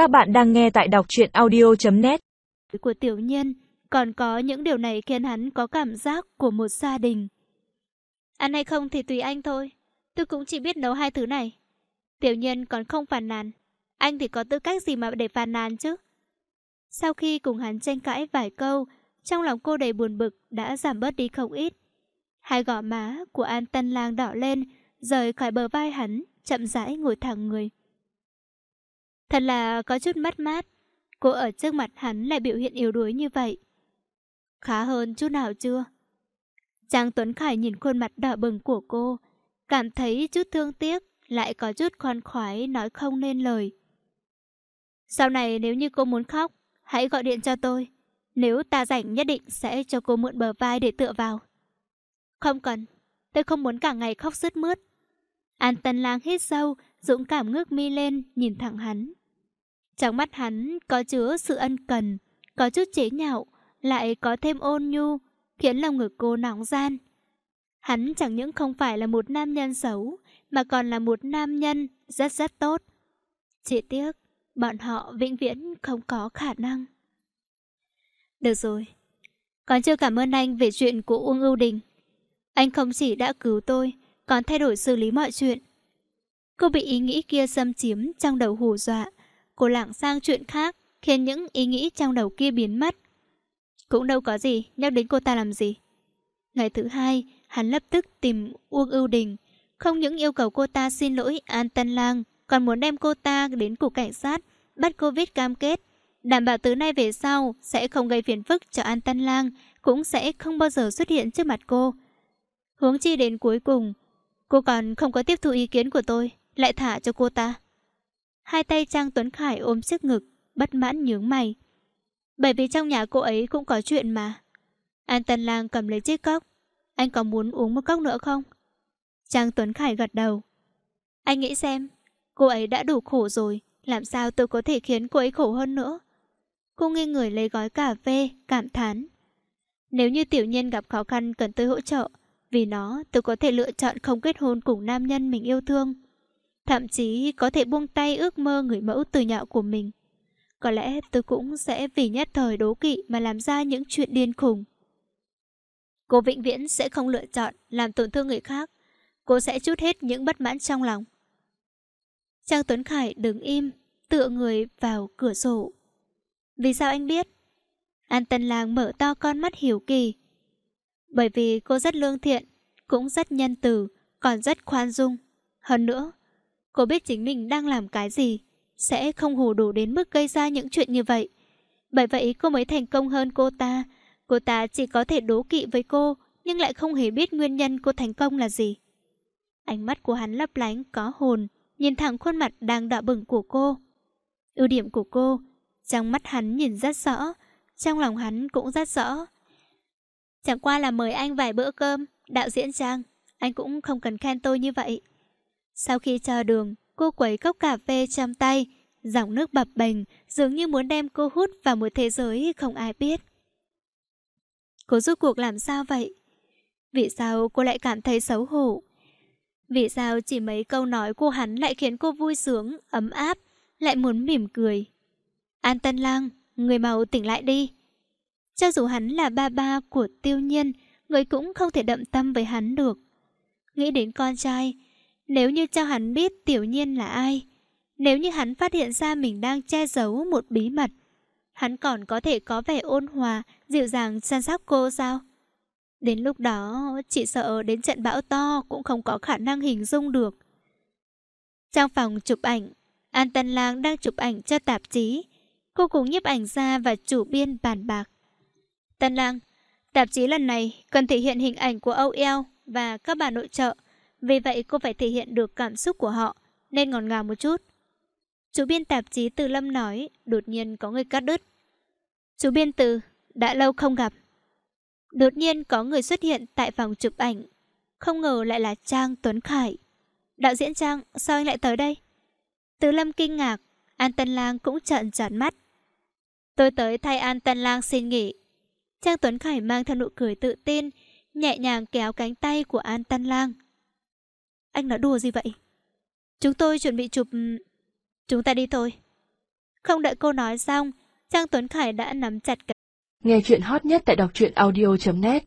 Các bạn đang nghe tại đọc truyện audio.net Của tiểu nhân, còn có những điều này khiến hắn có cảm giác của một gia đình. Ăn hay không thì tùy anh thôi. Tôi cũng chỉ biết nấu hai thứ này. Tiểu nhân còn không phàn nàn. Anh thì có tư cách gì mà để phàn nàn chứ? Sau khi cùng hắn tranh cãi vài câu, trong lòng cô đầy buồn bực đã giảm bớt đi không ít. Hai gò má của An Tân Lang đỏ lên, rời khỏi bờ vai hắn, chậm rãi ngồi thẳng người. Thật là có chút mất mát, cô ở trước mặt hắn lại biểu hiện yếu đuối như vậy. Khá hơn chút nào chưa? Trang Tuấn Khải nhìn khuôn mặt đỏ bừng của cô, cảm thấy chút thương tiếc, lại có chút khoan khoái nói không nên lời. Sau này nếu như cô muốn khóc, hãy gọi điện cho tôi. Nếu ta rảnh nhất định sẽ cho cô mượn bờ vai để tựa vào. Không cần, tôi không muốn cả ngày khóc sứt mướt. An Tân Lang hít sâu, dũng cảm ngước mi lên, nhìn thẳng hắn. Trong mắt hắn có chứa sự ân cần, có chút chế nhạo, lại có thêm ôn nhu, khiến lòng ngực cô nóng gian. Hắn chẳng những không phải là một nam nhân xấu, mà còn là một nam nhân rất rất tốt. Chỉ tiếc, bọn họ vĩnh viễn không có khả năng. Được rồi, còn chưa cảm ơn anh về chuyện của Uông Ưu Đình. Anh không chỉ đã cứu tôi, còn thay đổi xử lý mọi chuyện. Cô bị ý nghĩ kia xâm chiếm trong đầu hù dọa. Cô lảng sang chuyện khác, khiến những ý nghĩ trong đầu kia biến mất. Cũng đâu có gì, nhắc đến cô ta làm gì. Ngày thứ hai, hắn lập tức tìm Uông Ưu Đình. Không những yêu cầu cô ta xin lỗi An Tân Lang, còn muốn đem cô ta đến cục cảnh sát, bắt cô viết cam kết. Đảm bảo từ nay về sau sẽ không gây phiền phức cho An Tân Lang, cũng sẽ không bao giờ xuất hiện trước mặt cô. Hướng chi đến cuối cùng, cô còn không có tiếp thu ý kiến của tôi, lại thả cho cô ta. Hai tay Trang Tuấn Khải ôm trước ngực, bất mãn nhướng mày. Bởi vì trong nhà cô ấy cũng có chuyện mà. An Tân Lang cầm lấy chiếc cốc. Anh có muốn uống một cốc nữa không? Trang Tuấn Khải gật đầu. Anh nghĩ xem, cô ấy đã đủ khổ rồi, làm sao tôi có thể khiến cô ấy khổ hơn nữa? Cô nghi người lấy gói cà phê, cảm thán. Nếu như tiểu nhân gặp khó khăn cần tôi hỗ trợ, vì nó tôi có thể lựa chọn không kết hôn cùng nam nhân mình yêu thương. Thậm chí có thể buông tay ước mơ người mẫu từ nhạo của mình. Có lẽ tôi cũng sẽ vì nhất thời đố kỵ mà làm ra những chuyện điên khùng. Cô vĩnh viễn sẽ không lựa chọn làm tổn thương người khác. Cô sẽ chút hết những bất mãn trong lòng. Trang Tuấn Khải đứng im, tựa người vào cửa sổ. Vì sao anh biết? An Tân Lang mở to con mắt hiểu kỳ. Bởi vì cô rất lương thiện, cũng rất nhân từ, còn rất khoan dung. Hơn nữa, cô biết chính mình đang làm cái gì, sẽ không hù đủ đến mức gây ra những chuyện như vậy. Bởi vậy cô mới thành công hơn cô ta. Cô ta chỉ có thể đố kỵ với cô, nhưng lại không hề biết nguyên nhân cô thành công là gì. Ánh mắt của hắn lấp lánh, có hồn, nhìn thẳng khuôn mặt đang đỏ bừng của cô. Ưu điểm của cô, trong mắt hắn nhìn rất rõ, trong lòng hắn cũng rất rõ. Chẳng qua là mời anh vài bữa cơm, đạo diễn Trang, anh cũng không cần khen tôi như vậy. Sau khi cho đường, cô quấy cốc cà phê trong tay, dòng nước bập bềnh, dường như muốn đem cô hút vào một thế giới không ai biết. Cô rút cuộc làm sao vậy? Vì sao cô lại cảm thấy xấu hổ? Vì sao chỉ mấy câu nói của hắn lại khiến cô vui sướng, ấm áp, lại muốn mỉm cười? An Tân Lang, người màu tỉnh lại đi. Cho dù hắn là ba ba của tiêu nhiên, người cũng không thể đậm tâm với hắn được. Nghĩ đến con trai, nếu như cho hắn biết tiểu nhiên là ai, nếu như hắn phát hiện ra mình đang che giấu một bí mật, hắn còn có thể có vẻ ôn hòa, dịu dàng săn sóc cô sao? Đến lúc đó, chị sợ đến trận bão to cũng không có khả năng hình dung được. Trong phòng chụp ảnh, An Tân Lang đang chụp ảnh cho tạp chí. Cô cùng nhiếp ảnh ra và chủ biên bàn bạc. Tân Lang, tạp chí lần này cần thể hiện hình ảnh của Âu Eo và các bà nội trợ. Vì vậy cô phải thể hiện được cảm xúc của họ, nên ngọt ngào một chút. Chủ biên tạp chí Từ Lâm nói, đột nhiên có người cắt đứt. Chủ biên Từ, đã lâu không gặp. Đột nhiên có người xuất hiện tại phòng chụp ảnh. Không ngờ lại là Trang Tuấn Khải. Đạo diễn Trang, sao anh lại tới đây? Từ Lâm kinh ngạc, An Tân Lang cũng trợn tròn mắt. Tôi tới thay An Tân Lang xin nghỉ. Trang Tuấn Khải mang theo nụ cười tự tin, nhẹ nhàng kéo cánh tay của An Tân Lang. Anh nói đùa gì vậy? Chúng tôi chuẩn bị chụp... Chúng ta đi thôi. Không đợi cô nói xong, Trang Tuấn Khải đã nắm chặt cả. Nghe chuyện hot nhất tại đọc truyện audio.net